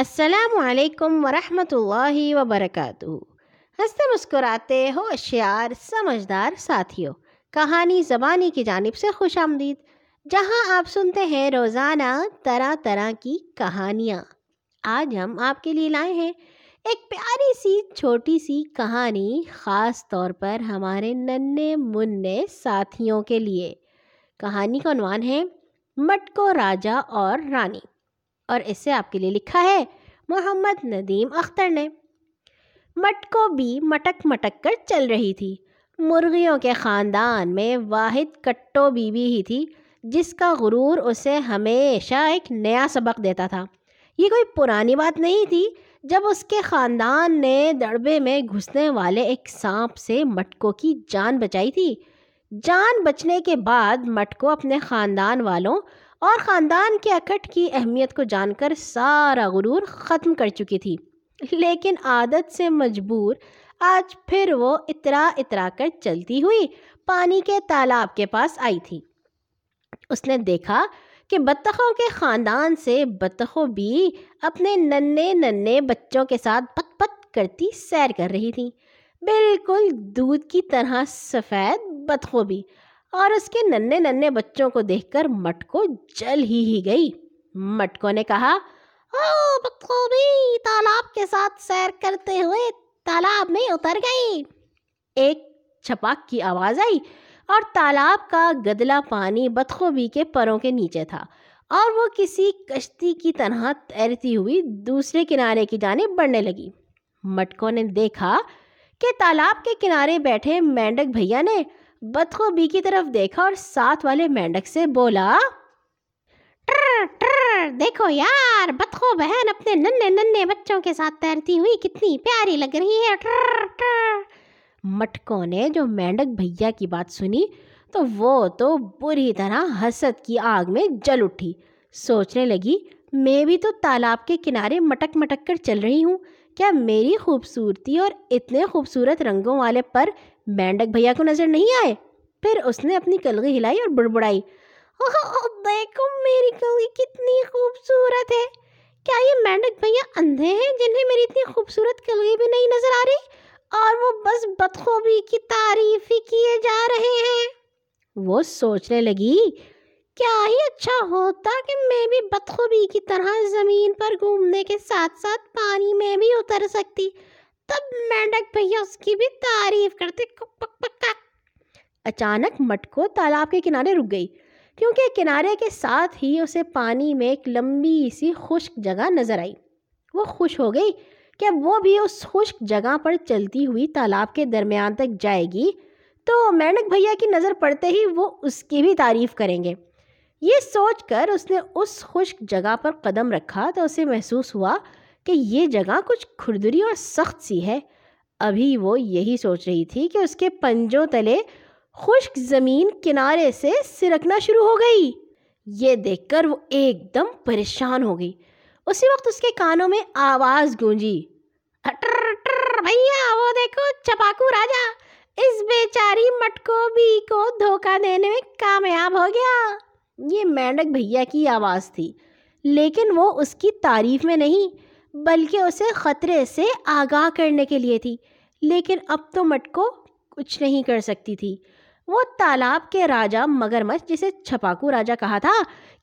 السلام علیکم ورحمۃ اللہ وبرکاتہ۔ ہنستے مسکراتے ہوشیار سمجھدار ساتھیوں۔ کہانی زبانی کی جانب سے خوش آمدید، جہاں آپ سنتے ہیں روزانہ طرح طرح کی کہانیاں۔ آج ہم آپ کے لیے لائے ہیں ایک پیاری سی، چھوٹی سی کہانی، خاص طور پر ہمارے ننے منع ساتھیوں کے لیے۔ کہانی کا عنوان ہے، مٹکو راجا اور رانی۔ اور اس سے آپ کے لیے لکھا ہے، محمد ندیم اختر نے۔ مٹکو بھی مٹک مٹک کر چل رہی تھی۔ مرغیوں کے خاندان میں واحد کٹو بی بی ہی تھی، جس کا غرور اسے ہمیشہ ایک نیا سبق دیتا تھا۔ یہ کوئی پرانی بات نہیں تھی جب اس کے خاندان نے دڑبے میں گھسنے والے ایک سانپ سے مٹکو کی جان بچائی تھی۔ جان بچنے کے بعد مٹکو اپنے خاندان والوں اور خاندان کے اکٹھ کی اہمیت کو جان کر سارا غرور ختم کر چکی تھی۔ لیکن عادت سے مجبور آج پھر وہ اترا اترا کر چلتی ہوئی پانی کے تالاب کے پاس آئی تھی۔ اس نے دیکھا کہ بطخوں کے خاندان سے بطخوں بھی اپنے ننے ننے بچوں کے ساتھ پت پت کرتی سیر کر رہی تھی بالکل دودھ کی طرح سفید بطخوں بھی۔ اور اس کے ننے ننے بچوں کو دیکھ کر مٹکو جل ہی ہی گئی۔ مٹکو نے کہا، او بھی تالاب کے ساتھ سیر کرتے ہوئے تالاب میں اتر گئی۔ ایک چھپاک کی آواز آئی اور تالاب کا گدلا پانی بتخوبی کے پروں کے نیچے تھا اور وہ کسی کشتی کی طرح تیرتی ہوئی دوسرے کنارے کی جانب بڑھنے لگی۔ مٹکو نے دیکھا کہ تالاب کے کنارے بیٹھے مینڈک بھیا نے بتخو بی کی طرف دیکھا اور ساتھ والے مینڈک سے بولا، ٹر ٹر، دیکھو یار بتخو بہن اپنے ننے ننے بچوں کے ساتھ تیرتی ہوئی کتنی پیاری لگ رہی ہے، ٹر ٹر۔ مٹکوں نے جو مینڈک بھیا کی بات سنی تو وہ تو بری طرح حسد کی آگ میں جل اٹھی۔ سوچنے لگی، میں بھی تو تالاب کے کنارے مٹک مٹک کر چل رہی ہوں۔ کیا میری خوبصورتی اور اتنے خوبصورت رنگوں والے پر مینڈک بھیا کو نظر نہیں آئے۔ پھر اس نے اپنی کلگی ہلائی اور بڑبڑائی۔ دیکھو میری کلگی کتنی خوبصورت ہے۔ کیا یہ مینڈک بھیا اندھے ہیں جنہیں میری اتنی خوبصورت کلگی بھی نہیں نظر آ رہی؟ اور وہ بس بدخوبی کی تعریف ہی کیے جا رہے ہیں۔ وہ سوچنے لگی، کیا ہی اچھا ہوتا کہ میں بھی بدخوبی کی طرح زمین پر گھومنے کے ساتھ ساتھ پانی میں بھی اتر سکتی۔ تب مینڈک بھیا اس کی بھی تعریف کرتے اچانک مٹکو تالاب کے کنارے رک گئی، کیونکہ کنارے کے ساتھ ہی اسے پانی میں ایک لمبی سی خشک جگہ نظر آئی۔ وہ خوش ہو گئی کہ اب وہ بھی اس خشک جگہ پر چلتی ہوئی تالاب کے درمیان تک جائے گی۔ تو مینڈک بھیا کی نظر پڑتے ہی وہ اس کی بھی تعریف کریں گے۔ یہ سوچ کر اس نے اس خشک جگہ پر قدم رکھا تو اسے محسوس ہوا کہ یہ جگہ کچھ کھردری اور سخت سی ہے۔ ابھی وہ یہی سوچ رہی تھی کہ اس کے پنجوں تلے خشک زمین کنارے سے سرکنا شروع ہو گئی۔ یہ دیکھ کر وہ ایک دم پریشان ہو گئی۔ اسی وقت اس کے کانوں میں آواز گونجی۔ اٹر بھیا، وہ دیکھو، چپاکو راجا۔ اس بیچاری مٹکو بی کو دھوکہ دینے میں کامیاب ہو گیا۔ یہ مینڈک بھیا کی آواز تھی، لیکن وہ اس کی تعریف میں نہیں۔ بلکہ اسے خطرے سے آگاہ کرنے کے لیے تھی، لیکن اب تو مٹکو کچھ نہیں کر سکتی تھی۔ وہ تالاب کے راجا مگر مچھ جسے چھپاکو راجا کہا تھا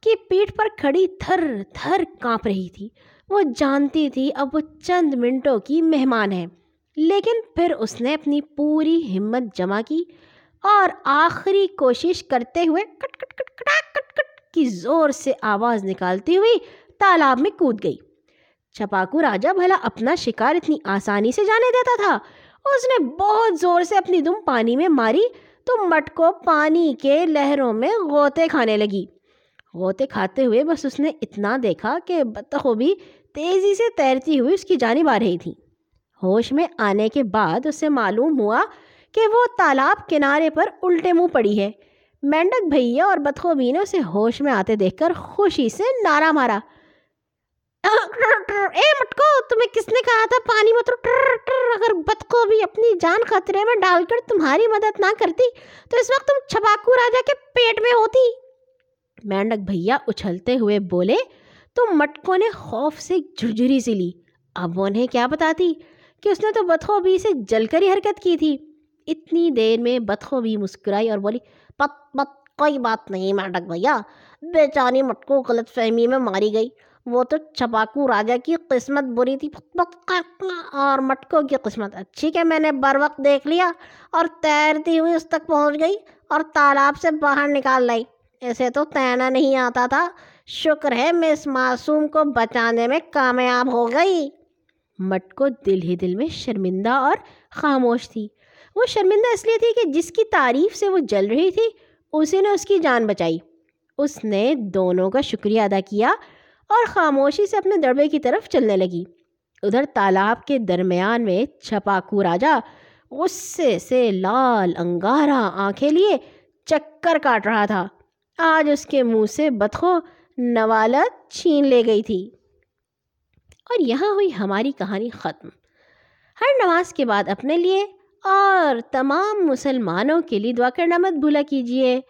کہ پیٹھ پر کھڑی تھر تھر کانپ رہی تھی۔ وہ جانتی تھی اب وہ چند منٹوں کی مہمان ہے۔ لیکن پھر اس نے اپنی پوری ہمت جمع کی اور آخری کوشش کرتے ہوئے کٹ کٹ کٹ کٹا کٹ کٹ کی زور سے آواز نکالتی ہوئی تالاب میں کود گئی۔ چھپاکو راجا بھلا اپنا شکار اتنی آسانی سے جانے دیتا تھا۔ اس نے بہت زور سے اپنی دم پانی میں ماری تو مٹکو پانی کے لہروں میں غوطے کھانے لگی۔ غوطے کھاتے ہوئے بس اس نے اتنا دیکھا کہ بطخو بھی تیزی سے تیرتی ہوئی اس کی جانب آ رہی تھی۔ ہوش میں آنے کے بعد اسے معلوم ہوا کہ وہ تالاب کنارے پر الٹے منہ پڑی ہے۔ مینڈک بھیا اور بطخو نے اسے ہوش میں آتے دیکھ کر خوشی سے نعرہ مارا۔ اے مٹکو، تمہیں کس نے کہا تھا؟ پانی میں اگر بتکو بھی اپنی جان خطرے میں ڈال کر تمہاری مدد نہ کرتی، تو اس وقت تم چھپاکو راجا کے پیٹ میں ہوتی۔ مینڈک بھیا اچھلتے ہوئے بولے، تو مٹکو نے خوف سے جھرجھری سی لی۔ اب وہ انہیں کیا بتاتی کہ اس نے تو بتخو بھی سے جل کر ہی حرکت کی تھی۔ اتنی دیر میں بتخو بھی مسکرائی اور بولی پت پت کوئی بات نہیں میڈک بھیا۔ بیچانی مٹکو غلط فہمی میں ماری گئی۔ وہ تو چھپاکو راجا کی قسمت بری تھی اور مٹکوں کی قسمت۔ اچھی کہ میں نے بر وقت دیکھ لیا اور تیرتی ہوئی اس تک پہنچ گئی اور تالاب سے باہر نکال لائی۔ ایسے تو تیرنا نہیں آتا تھا۔ شکر ہے، میں اس معصوم کو بچانے میں کامیاب ہو گئی۔ مٹکو دل ہی دل میں شرمندہ اور خاموش تھی۔ وہ شرمندہ اس لیے تھی کہ جس کی تعریف سے وہ جل رہی تھی، اسی نے اس کی جان بچائی۔ اس نے دونوں کا شکریہ ادا کیا اور خاموشی سے اپنے دڑبے کی طرف چلنے لگی۔ ادھر تالاب کے درمیان میں چھپاکو راجا غصے سے لال انگارہ آنکھیں لیے چکر کاٹ رہا تھا۔ آج اس کے منہ سے بتخو نوالت چھین لے گئی تھی۔ اور یہاں ہوئی ہماری کہانی ختم۔ ہر نماز کے بعد اپنے لیے اور تمام مسلمانوں کے لیے دعا کرنا مت بھولا کیجیے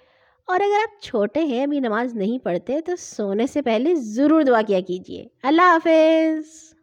اور اگر آپ چھوٹے ہیں، ابھی نماز نہیں پڑھتے، تو سونے سے پہلے ضرور دعا کیا کیجیے اللہ حافظ!